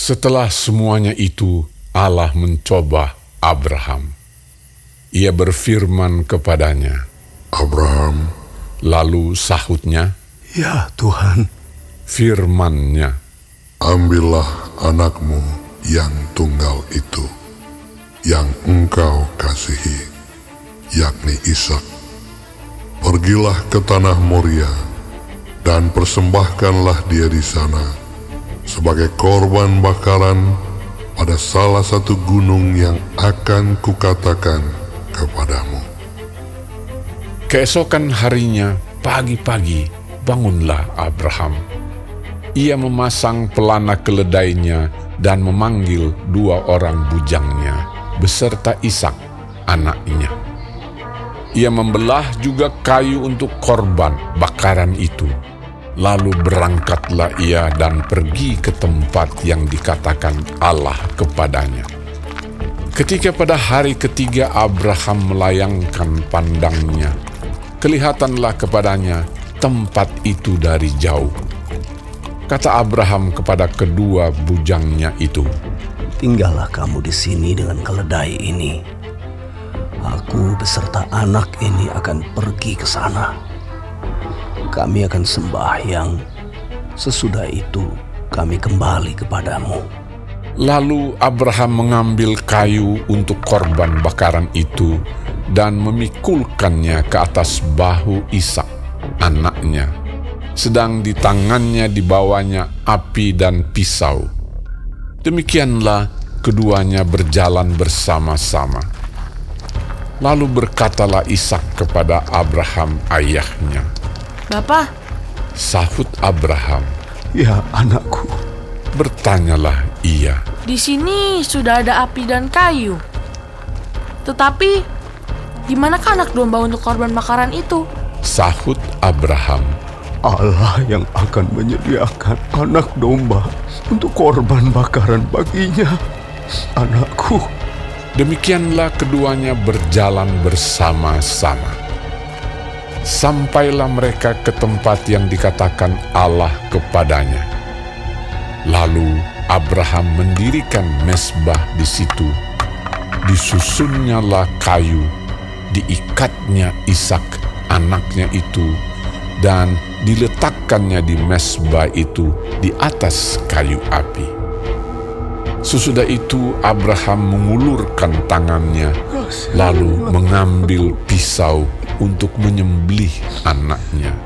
Setelah semuanya itu, Allah mencoba Abraham. Ia berfirman kepadanya, Abraham, lalu sahutnya, Ya Tuhan, firmannya, ambillah anakmu yang tunggal itu, yang engkau kasihi, yakni Ishak. Pergilah ke tanah Moria, dan persembahkanlah dia di sana sebagai korban bakaran pada salah satu gunung yang akan kukatakan kepadamu. Keesokan harinya, pagi-pagi, bangunlah Abraham. Ia memasang pelana keledainya dan memanggil dua orang bujangnya beserta Ishak, anaknya. Ia membelah juga kayu untuk korban bakaran itu. Lalu berangkatlah ia dan pergi ke tempat yang dikatakan Allah kepadanya. Ketika pada hari ketiga Abraham melayangkan pandangnya, kelihatanlah kepadanya tempat itu dari jauh. Kata Abraham kepada kedua bujangnya itu, tinggallah kamu di sini dengan keledai ini. Aku beserta anak ini akan pergi ke sana. Kami akan sembahyang. Sesudah itu kami kembali kepadamu. Lalu Abraham mengambil kayu untuk korban bakaran itu dan memikulkannya ke atas bahu Ishak, anaknya. Sedang di tangannya dibawanya api dan pisau. Demikianlah keduanya berjalan bersama-sama. Lalu berkatalah Ishak kepada Abraham ayahnya, Bapak, sahut Abraham. Ya anakku, Bertanyalah ia, di sini sudah ada api dan kayu. Tetapi, di manakah anak domba untuk korban bakaran itu? sahut Abraham. Allah yang akan menyediakan anak domba untuk korban bakaran baginya. Anakku, Demikianlah keduanya berjalan bersama-sama. Sampailah mereka ke tempat yang dikatakan Allah kepadanya. Lalu Abraham mendirikan mesbah di situ. Disusunnyalah kayu, diikatnya Ishak anaknya itu, dan diletakkannya di mesbah itu di atas kayu api. Sesudah itu Abraham mengulurkan tangannya, lalu mengambil pisau untuk menyembelih anaknya.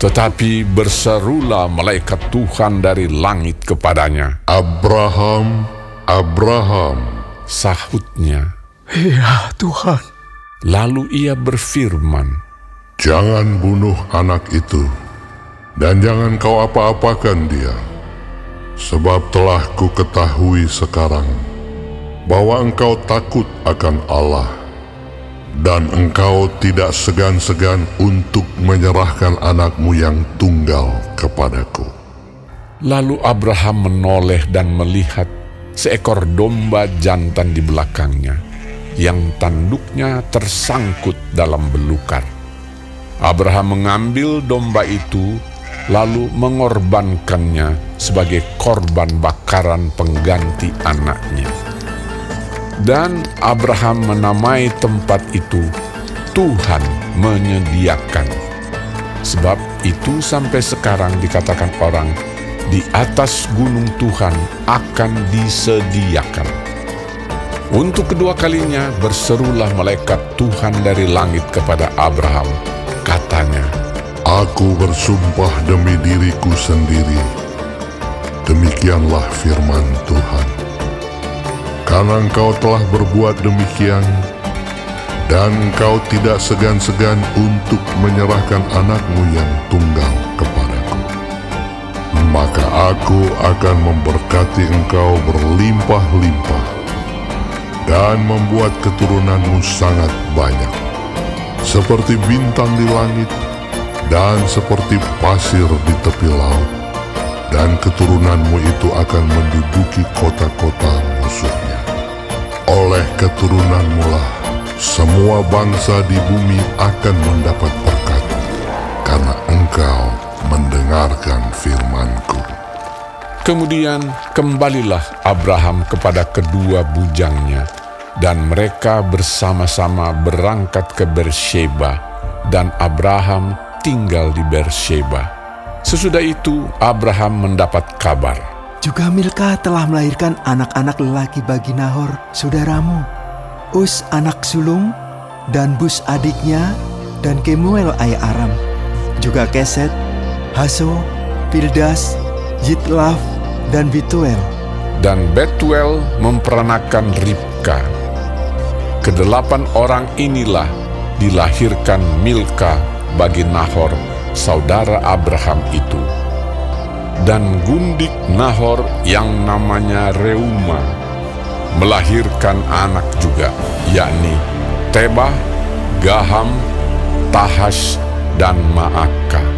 Tetapi berserulah malaikat Tuhan dari langit kepadanya. Abraham, Abraham, Sahutnya, ya Tuhan, lalu ia berfirman, jangan bunuh anak itu, dan jangan kau apa-apakan dia, sebab telah ku ketahui sekarang bahwa engkau takut akan Allah, dan engkau tidak segan-segan untuk menyerahkan anakmu yang tunggal kepadaku. Lalu Abraham menoleh dan melihat seekor domba jantan di belakangnya, yang tanduknya tersangkut dalam belukar. Abraham mengambil domba itu, lalu mengorbankannya sebagai korban bakaran pengganti anaknya. Dan Abraham menamai tempat itu Tuhan menyediakan. Sebab itu sampai sekarang dikatakan orang di atas gunung Tuhan akan disediakan. Untuk kedua kalinya berserulah malaikat Tuhan dari langit kepada Abraham. Katanya, Aku bersumpah demi diriku sendiri. Demikianlah firman Tuhan. Karena engkau telah berbuat demikian, dan engkau tidak segan-segan untuk menyerahkan anakmu yang tunggal kepadaku, maka aku akan memberkati engkau berlimpah-limpah dan membuat keturunanmu sangat banyak, seperti bintang di langit dan seperti pasir di tepi laut, dan keturunanmu itu akan menduduki kota-kota musuhnya. Oleh keturunanmu lah, semua bangsa di bumi akan mendapat berkat, karena engkau mendengarkan firmanku. Kemudian kembalilah Abraham kepada kedua bujangnya, dan mereka bersama-sama berangkat ke Bersheba, dan Abraham tinggal di Bersheba. Sesudah itu, Abraham mendapat kabar. Juga Milka telah melahirkan anak-anak lelaki bagi Nahor, saudaramu. Us anak sulung, dan Bus adiknya, dan Kemuel ayah Aram. Juga Keset, Haso, Pildas, Yitlaf, dan Bituel. Dan Betuel memperanakan Ribka. Kedelapan orang inilah dilahirkan Milka bagi Nahor, saudara Abraham itu. Dan gundik Nahor yang namanya Reuma melahirkan anak juga, yakni Tebah, Gaham, Tahash, dan Maaka.